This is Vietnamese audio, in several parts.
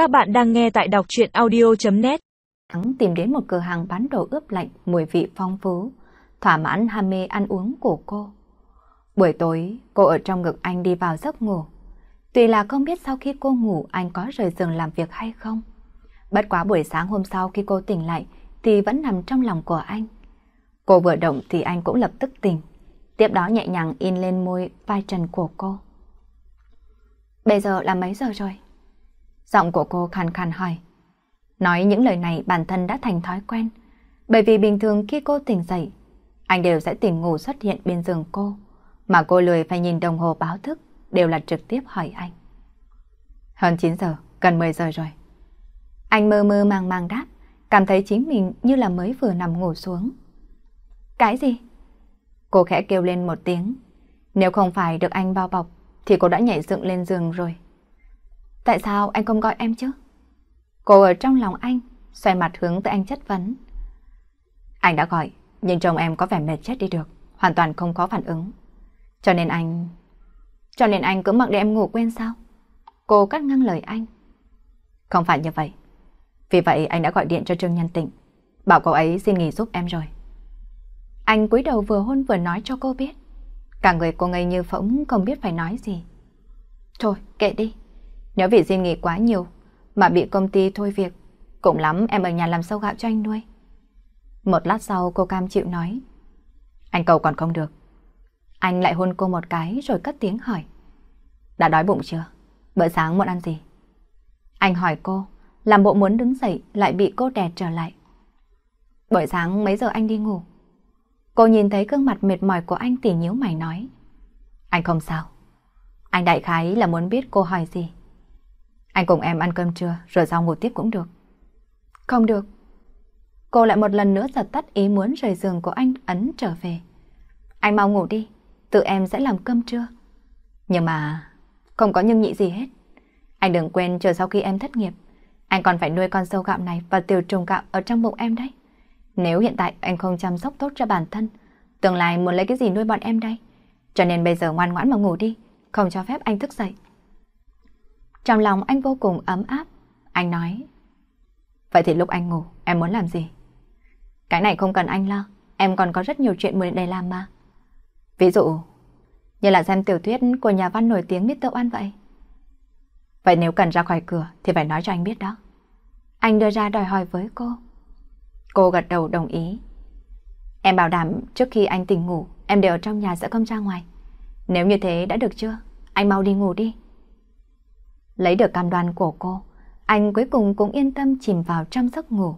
Các bạn đang nghe tại đọc chuyện audio.net Hắn tìm đến một cửa hàng bán đồ ướp lạnh mùi vị phong phú, thỏa mãn ham mê ăn uống của cô. Buổi tối, cô ở trong ngực anh đi vào giấc ngủ. Tuy là không biết sau khi cô ngủ anh có rời giường làm việc hay không. Bất quá buổi sáng hôm sau khi cô tỉnh lại thì vẫn nằm trong lòng của anh. Cô vừa động thì anh cũng lập tức tỉnh. Tiếp đó nhẹ nhàng in lên môi vai trần của cô. Bây giờ là mấy giờ rồi? Giọng của cô khàn khàn hỏi. Nói những lời này bản thân đã thành thói quen. Bởi vì bình thường khi cô tỉnh dậy, anh đều sẽ tỉnh ngủ xuất hiện bên giường cô. Mà cô lười phải nhìn đồng hồ báo thức, đều là trực tiếp hỏi anh. Hơn 9 giờ, gần 10 giờ rồi. Anh mơ mơ màng màng đáp, cảm thấy chính mình như là mới vừa nằm ngủ xuống. Cái gì? Cô khẽ kêu lên một tiếng. Nếu không phải được anh bao bọc, thì cô đã nhảy dựng lên giường rồi. Tại sao anh không gọi em chứ? Cô ở trong lòng anh, xoay mặt hướng tới anh chất vấn. Anh đã gọi, nhưng chồng em có vẻ mệt chết đi được, hoàn toàn không có phản ứng. Cho nên anh... Cho nên anh cứ mặc để em ngủ quên sao? Cô cắt ngang lời anh. Không phải như vậy. Vì vậy anh đã gọi điện cho Trương Nhân Tịnh, bảo cậu ấy xin nghỉ giúp em rồi. Anh cúi đầu vừa hôn vừa nói cho cô biết. Cả người cô ngây như phỗng không biết phải nói gì. Thôi, kệ đi. Nếu vì xin nghỉ quá nhiều mà bị công ty thôi việc, cũng lắm em ở nhà làm sâu gạo cho anh nuôi. Một lát sau cô cam chịu nói. Anh cầu còn không được. Anh lại hôn cô một cái rồi cất tiếng hỏi. Đã đói bụng chưa? Bữa sáng muốn ăn gì? Anh hỏi cô, làm bộ muốn đứng dậy lại bị cô đè trở lại. Buổi sáng mấy giờ anh đi ngủ? Cô nhìn thấy gương mặt mệt mỏi của anh tỉ nhíu mày nói. Anh không sao. Anh đại khái là muốn biết cô hỏi gì. Anh cùng em ăn cơm trưa rồi sau ngủ tiếp cũng được. Không được. Cô lại một lần nữa giật tắt ý muốn rời giường của anh ấn trở về. Anh mau ngủ đi, tự em sẽ làm cơm trưa. Nhưng mà không có nhưng nhị gì hết. Anh đừng quên chờ sau khi em thất nghiệp, anh còn phải nuôi con sâu gạo này và tiểu trùng gạo ở trong bụng em đấy. Nếu hiện tại anh không chăm sóc tốt cho bản thân, tương lai muốn lấy cái gì nuôi bọn em đây? Cho nên bây giờ ngoan ngoãn mà ngủ đi, không cho phép anh thức dậy. Trong lòng anh vô cùng ấm áp, anh nói. Vậy thì lúc anh ngủ, em muốn làm gì? Cái này không cần anh lo, em còn có rất nhiều chuyện muốn để làm mà. Ví dụ, như là xem tiểu thuyết của nhà văn nổi tiếng Mr. Oan vậy. Vậy nếu cần ra khỏi cửa thì phải nói cho anh biết đó. Anh đưa ra đòi hỏi với cô. Cô gật đầu đồng ý. Em bảo đảm trước khi anh tỉnh ngủ, em đều ở trong nhà sẽ không ra ngoài. Nếu như thế đã được chưa? Anh mau đi ngủ đi. Lấy được cam đoan của cô, anh cuối cùng cũng yên tâm chìm vào trong giấc ngủ.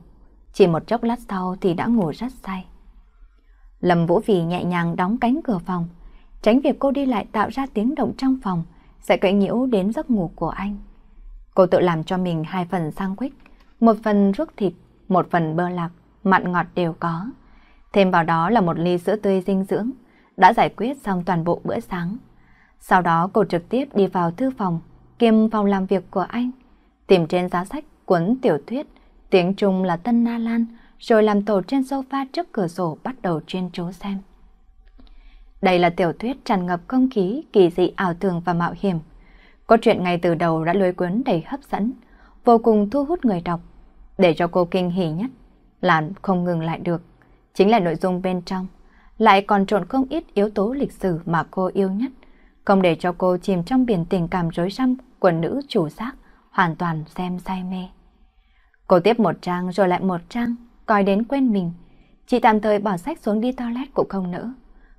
Chỉ một chốc lát sau thì đã ngủ rất say. Lâm Vũ Vì nhẹ nhàng đóng cánh cửa phòng, tránh việc cô đi lại tạo ra tiếng động trong phòng, sẽ quấy nhiễu đến giấc ngủ của anh. Cô tự làm cho mình hai phần sang quýt, một phần ruốc thịt, một phần bơ lạc, mặn ngọt đều có. Thêm vào đó là một ly sữa tươi dinh dưỡng, đã giải quyết xong toàn bộ bữa sáng. Sau đó cô trực tiếp đi vào thư phòng, kiêm phòng làm việc của anh, tìm trên giá sách cuốn tiểu thuyết, tiếng Trung là Tân Na Lan, rồi làm tổ trên sofa trước cửa sổ bắt đầu chuyên chú xem. Đây là tiểu thuyết tràn ngập không khí, kỳ dị ảo tưởng và mạo hiểm. Có chuyện ngay từ đầu đã lôi cuốn đầy hấp dẫn, vô cùng thu hút người đọc. Để cho cô kinh hỉ nhất là không ngừng lại được. Chính là nội dung bên trong, lại còn trộn không ít yếu tố lịch sử mà cô yêu nhất. Không để cho cô chìm trong biển tình cảm rối rắm của nữ chủ giác, hoàn toàn xem say mê. Cô tiếp một trang rồi lại một trang, coi đến quên mình. Chị tạm thời bỏ sách xuống đi toilet cũng không nỡ.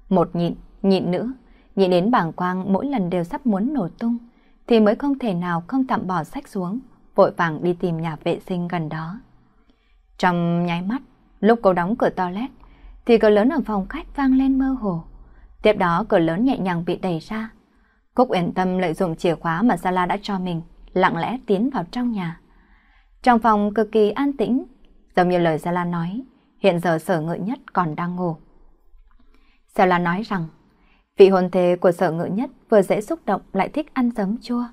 Một nhịn, nhịn nữa, nhịn đến bảng quang mỗi lần đều sắp muốn nổ tung, thì mới không thể nào không tạm bỏ sách xuống, vội vàng đi tìm nhà vệ sinh gần đó. Trong nháy mắt, lúc cô đóng cửa toilet, thì cửa lớn ở phòng khách vang lên mơ hồ. Tiếp đó cửa lớn nhẹ nhàng bị đẩy ra. Cúc uyển tâm lợi dụng chìa khóa mà Sala đã cho mình, lặng lẽ tiến vào trong nhà. Trong phòng cực kỳ an tĩnh, giống như lời Sala nói, hiện giờ sở ngự nhất còn đang ngủ. Sala nói rằng, vị hôn thê của sở ngự nhất vừa dễ xúc động lại thích ăn giấm chua.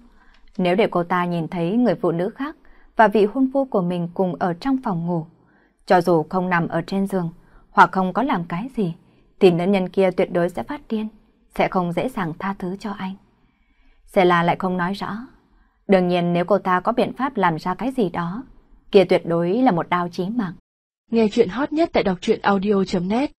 Nếu để cô ta nhìn thấy người phụ nữ khác và vị hôn phu của mình cùng ở trong phòng ngủ, cho dù không nằm ở trên giường hoặc không có làm cái gì, thì nữ nhân kia tuyệt đối sẽ phát điên, sẽ không dễ dàng tha thứ cho anh. Sela lại không nói rõ. Đương nhiên nếu cô ta có biện pháp làm ra cái gì đó, kia tuyệt đối là một đao chí mạng. Nghe chuyện hot nhất tại đọc truyện audio.net